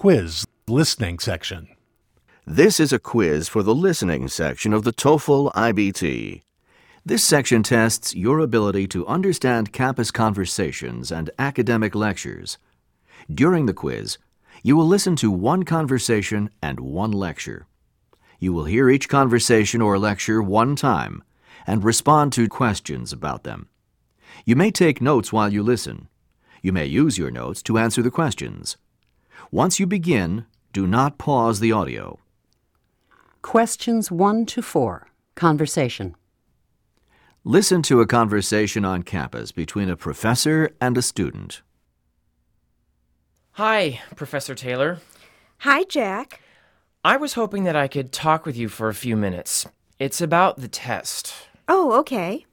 Quiz Listening Section. This is a quiz for the listening section of the TOEFL IBT. This section tests your ability to understand campus conversations and academic lectures. During the quiz, you will listen to one conversation and one lecture. You will hear each conversation or lecture one time and respond to questions about them. You may take notes while you listen. You may use your notes to answer the questions. Once you begin, do not pause the audio. Questions 1 to 4. Conversation. Listen to a conversation on campus between a professor and a student. Hi, Professor Taylor. Hi, Jack. I was hoping that I could talk with you for a few minutes. It's about the test. Oh, okay.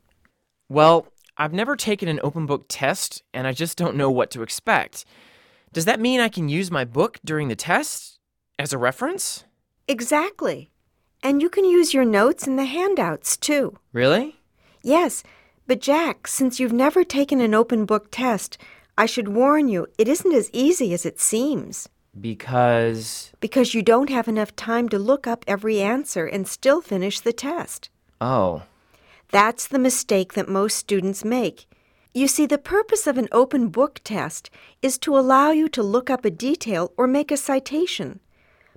Well, I've never taken an open book test, and I just don't know what to expect. Does that mean I can use my book during the test as a reference? Exactly. And you can use your notes and the handouts, too. Really? Yes, but Jack, since you've never taken an open book test, I should warn you, it isn't as easy as it seems. Because. Because you don't have enough time to look up every answer and still finish the test. Oh. That's the mistake that most students make. You see, the purpose of an open book test is to allow you to look up a detail or make a citation.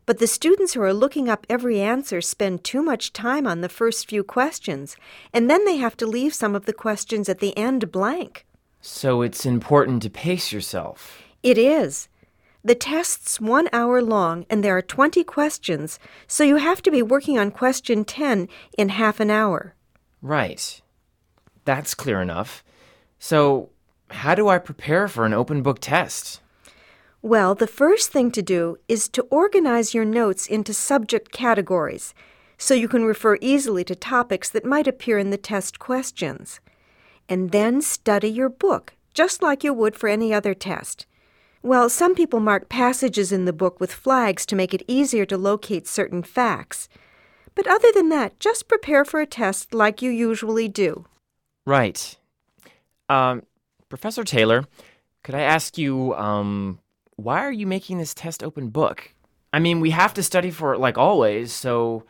But the students who are looking up every answer spend too much time on the first few questions, and then they have to leave some of the questions at the end blank. So it's important to pace yourself. It is. The test's one hour long, and there are 20 questions, so you have to be working on question 10 in half an hour. Right. That's clear enough. So, how do I prepare for an open book test? Well, the first thing to do is to organize your notes into subject categories so you can refer easily to topics that might appear in the test questions. And then study your book, just like you would for any other test. Well, some people mark passages in the book with flags to make it easier to locate certain facts. But other than that, just prepare for a test like you usually do. Right. Um, Professor Taylor, could I ask you, um, why are you making this test open book? I mean, we have to study for it like always, so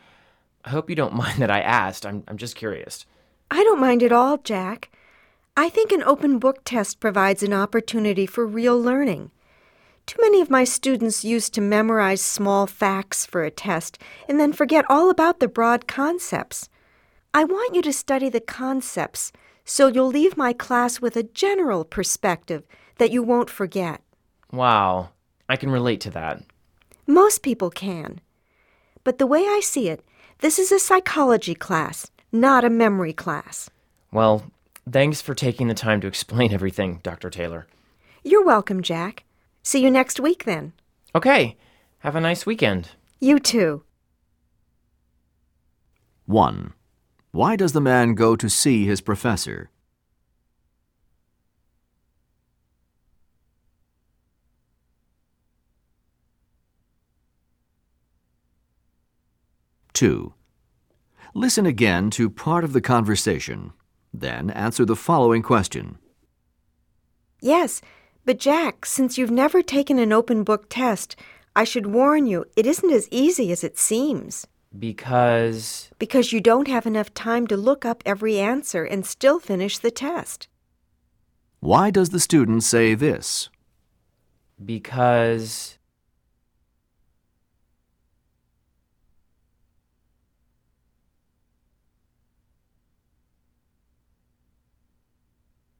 I hope you don't mind that I asked. I'm, I'm just curious. I don't mind at all, Jack. I think an open book test provides an opportunity for real learning. Too many of my students used to memorize small facts for a test and then forget all about the broad concepts. I want you to study the concepts so you'll leave my class with a general perspective that you won't forget. Wow, I can relate to that. Most people can. But the way I see it, this is a psychology class, not a memory class. Well, thanks for taking the time to explain everything, Dr. Taylor. You're welcome, Jack. See you next week then. Okay, have a nice weekend. You too. 1. Why does the man go to see his professor? Two. Listen again to part of the conversation. Then answer the following question. Yes, but Jack, since you've never taken an open book test, I should warn you, it isn't as easy as it seems. Because. Because you don't have enough time to look up every answer and still finish the test. Why does the student say this? Because.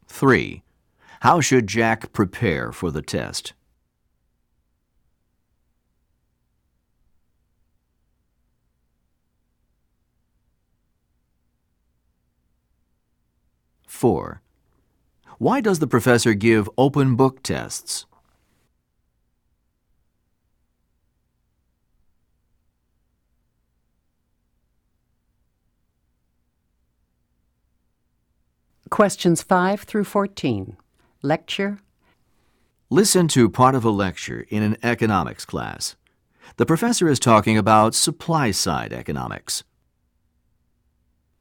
Three. How should Jack prepare for the test? Four. Why does the professor give open book tests? Questions 5 through 14. Lecture. Listen to part of a lecture in an economics class. The professor is talking about supply side economics.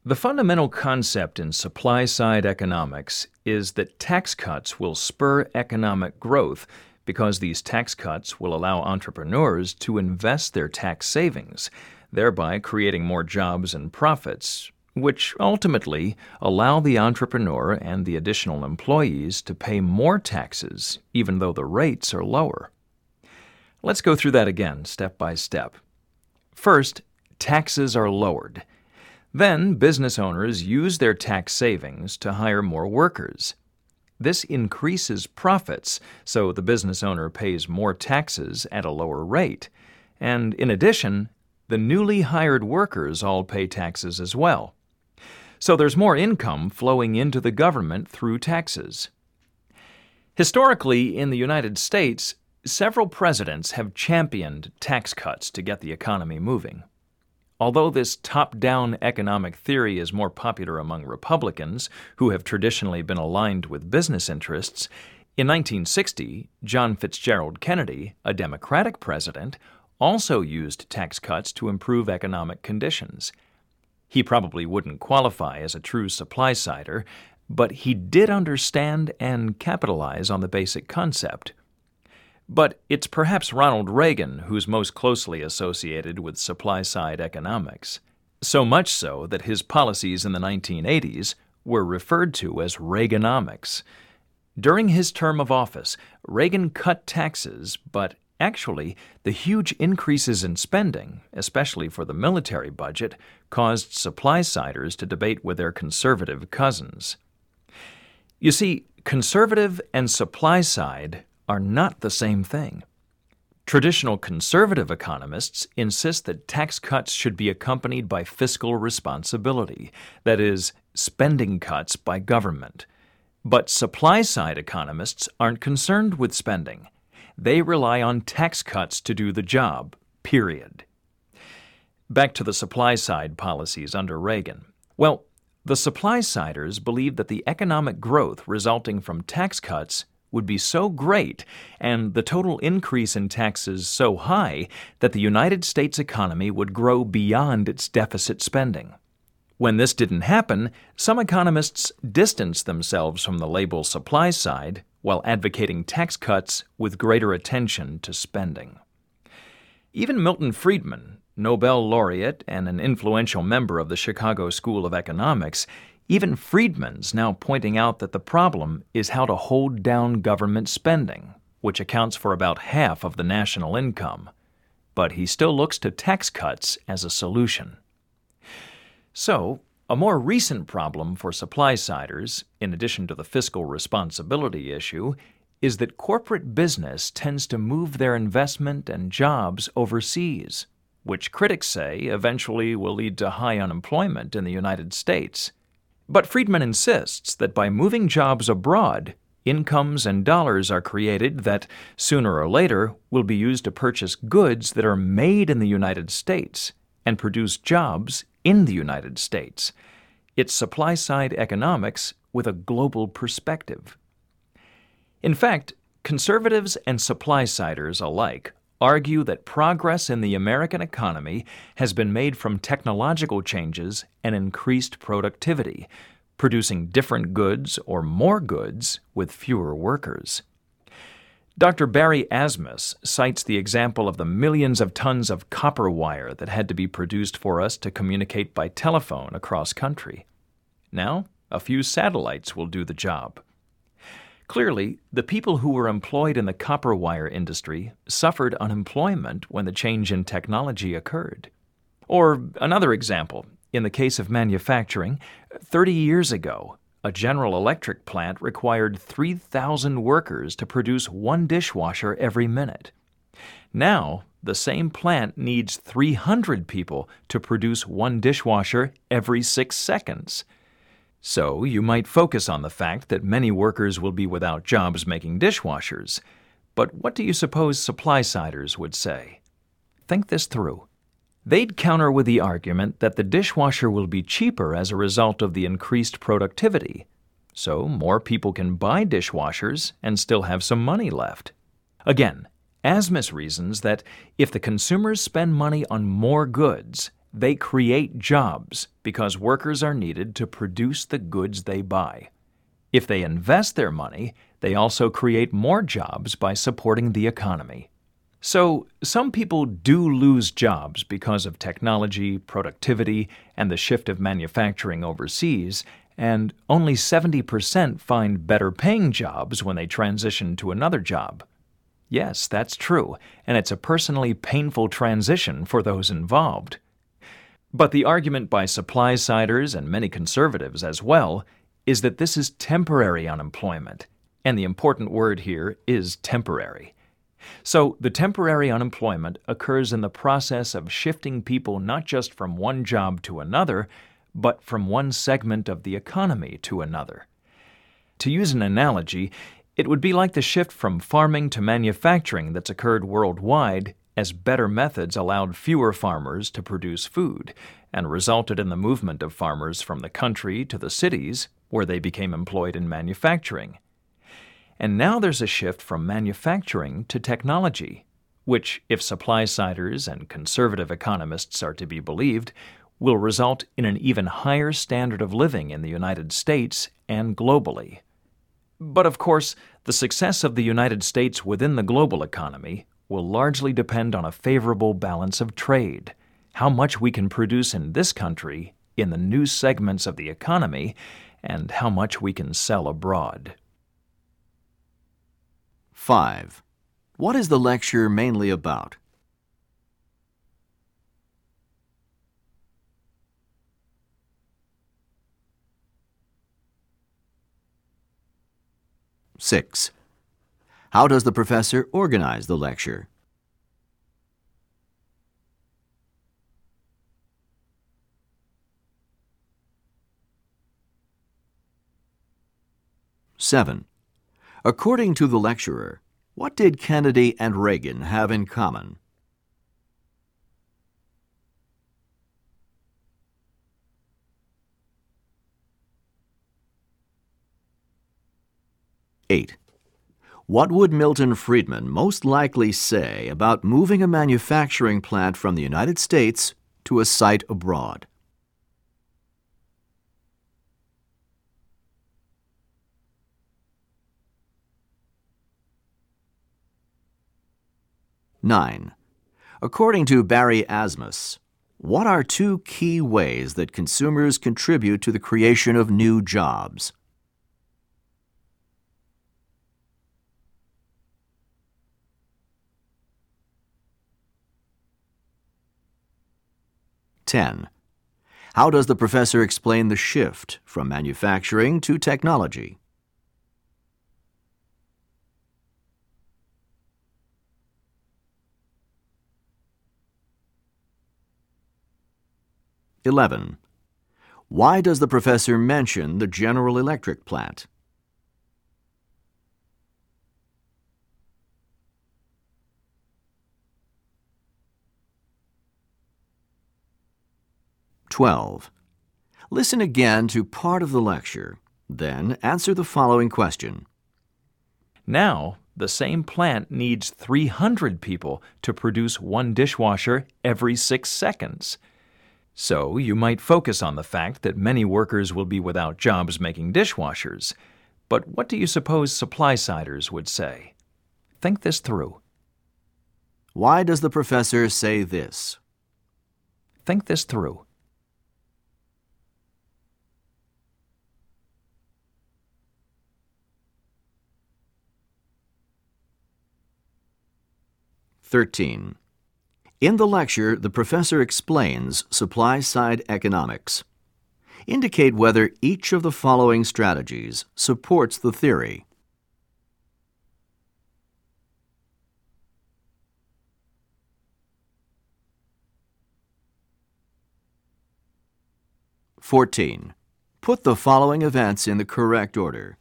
The fundamental concept in supply side economics is that tax cuts will spur economic growth because these tax cuts will allow entrepreneurs to invest their tax savings, thereby creating more jobs and profits, which ultimately allow the entrepreneur and the additional employees to pay more taxes even though the rates are lower. Let's go through that again, step by step. First, taxes are lowered. Then, business owners use their tax savings to hire more workers. This increases profits, so the business owner pays more taxes at a lower rate. And in addition, the newly hired workers all pay taxes as well. So there's more income flowing into the government through taxes. Historically, in the United States, several presidents have championed tax cuts to get the economy moving. Although this top down economic theory is more popular among Republicans, who have traditionally been aligned with business interests, in 1960, John Fitzgerald Kennedy, a Democratic president, also used tax cuts to improve economic conditions. He probably wouldn't qualify as a true supply sider, but he did understand and capitalize on the basic concept. But it's perhaps Ronald Reagan who's most closely associated with supply side economics. So much so that his policies in the 1980s were referred to as Reaganomics. During his term of office, Reagan cut taxes, but actually, the huge increases in spending, especially for the military budget, caused supply siders to debate with their conservative cousins. You see, conservative and supply side are not the same thing. Traditional conservative economists insist that tax cuts should be accompanied by fiscal responsibility, that is, spending cuts by government. But supply side economists aren't concerned with spending. They rely on tax cuts to do the job, period. Back to the supply side policies under Reagan. Well, the supply siders believed that the economic growth resulting from tax cuts would be so great and the total increase in taxes so high that the United States economy would grow beyond its deficit spending. When this didn't happen, some economists distanced themselves from the label supply side while advocating tax cuts with greater attention to spending. Even Milton Friedman, Nobel laureate and an influential member of the Chicago School of Economics, even Friedman's now pointing out that the problem is how to hold down government spending, which accounts for about half of the national income. But he still looks to tax cuts as a solution. So, a more recent problem for supply siders, in addition to the fiscal responsibility issue, is that corporate business tends to move their investment and jobs overseas, which critics say eventually will lead to high unemployment in the United States. But Friedman insists that by moving jobs abroad, incomes and dollars are created that, sooner or later, will be used to purchase goods that are made in the United States and produce jobs in the United States. It's supply side economics with a global perspective. In fact, conservatives and supply siders alike argue that progress in the American economy has been made from technological changes and increased productivity, producing different goods or more goods with fewer workers. Dr. Barry Asmus cites the example of the millions of tons of copper wire that had to be produced for us to communicate by telephone across country. Now, a few satellites will do the job. Clearly, the people who were employed in the copper wire industry suffered unemployment when the change in technology occurred. Or another example, in the case of manufacturing, 30 years ago, a General Electric plant required 3,000 workers to produce one dishwasher every minute. Now, the same plant needs 300 people to produce one dishwasher every six seconds. So, you might focus on the fact that many workers will be without jobs making dishwashers. But what do you suppose supply siders would say? Think this through. They'd counter with the argument that the dishwasher will be cheaper as a result of the increased productivity. So, more people can buy dishwashers and still have some money left. Again, Asmus reasons that if the consumers spend money on more goods, they create jobs because workers are needed to produce the goods they buy. If they invest their money, They also create more jobs by supporting the economy. So, some people do lose jobs because of technology, productivity, and the shift of manufacturing overseas, and only 70% find better paying jobs when they transition to another job. Yes, that's true, and it's a personally painful transition for those involved. But the argument by supply siders and many conservatives as well is that this is temporary unemployment, and the important word here is temporary. So, the temporary unemployment occurs in the process of shifting people not just from one job to another, but from one segment of the economy to another. To use an analogy, it would be like the shift from farming to manufacturing that's occurred worldwide as better methods allowed fewer farmers to produce food and resulted in the movement of farmers from the country to the cities where they became employed in manufacturing. And now there's a shift from manufacturing to technology, which, if supply siders and conservative economists are to be believed, will result in an even higher standard of living in the United States and globally. But of course, the success of the United States within the global economy will largely depend on a favorable balance of trade, how much we can produce in this country in the new segments of the economy, and how much we can sell abroad. 5. What is the lecture mainly about? Six. How does the professor organize the lecture? Seven. According to the lecturer, what did Kennedy and Reagan have in common? Eight. What would Milton Friedman most likely say about moving a manufacturing plant from the United States to a site abroad? 9. According to Barry Asmus, what are two key ways that consumers contribute to the creation of new jobs? Ten. How does the professor explain the shift from manufacturing to technology? 11. Why does the professor mention the General Electric plant? Twelve. Listen again to part of the lecture, then answer the following question. Now, the same plant needs 300 people to produce one dishwasher every six seconds. So you might focus on the fact that many workers will be without jobs making dishwashers. But what do you suppose supply siders would say? Think this through. Why does the professor say this? Think this through. Thirteen. In the lecture, the professor explains supply side economics. Indicate whether each of the following strategies supports the theory. Fourteen. Put the following events in the correct order.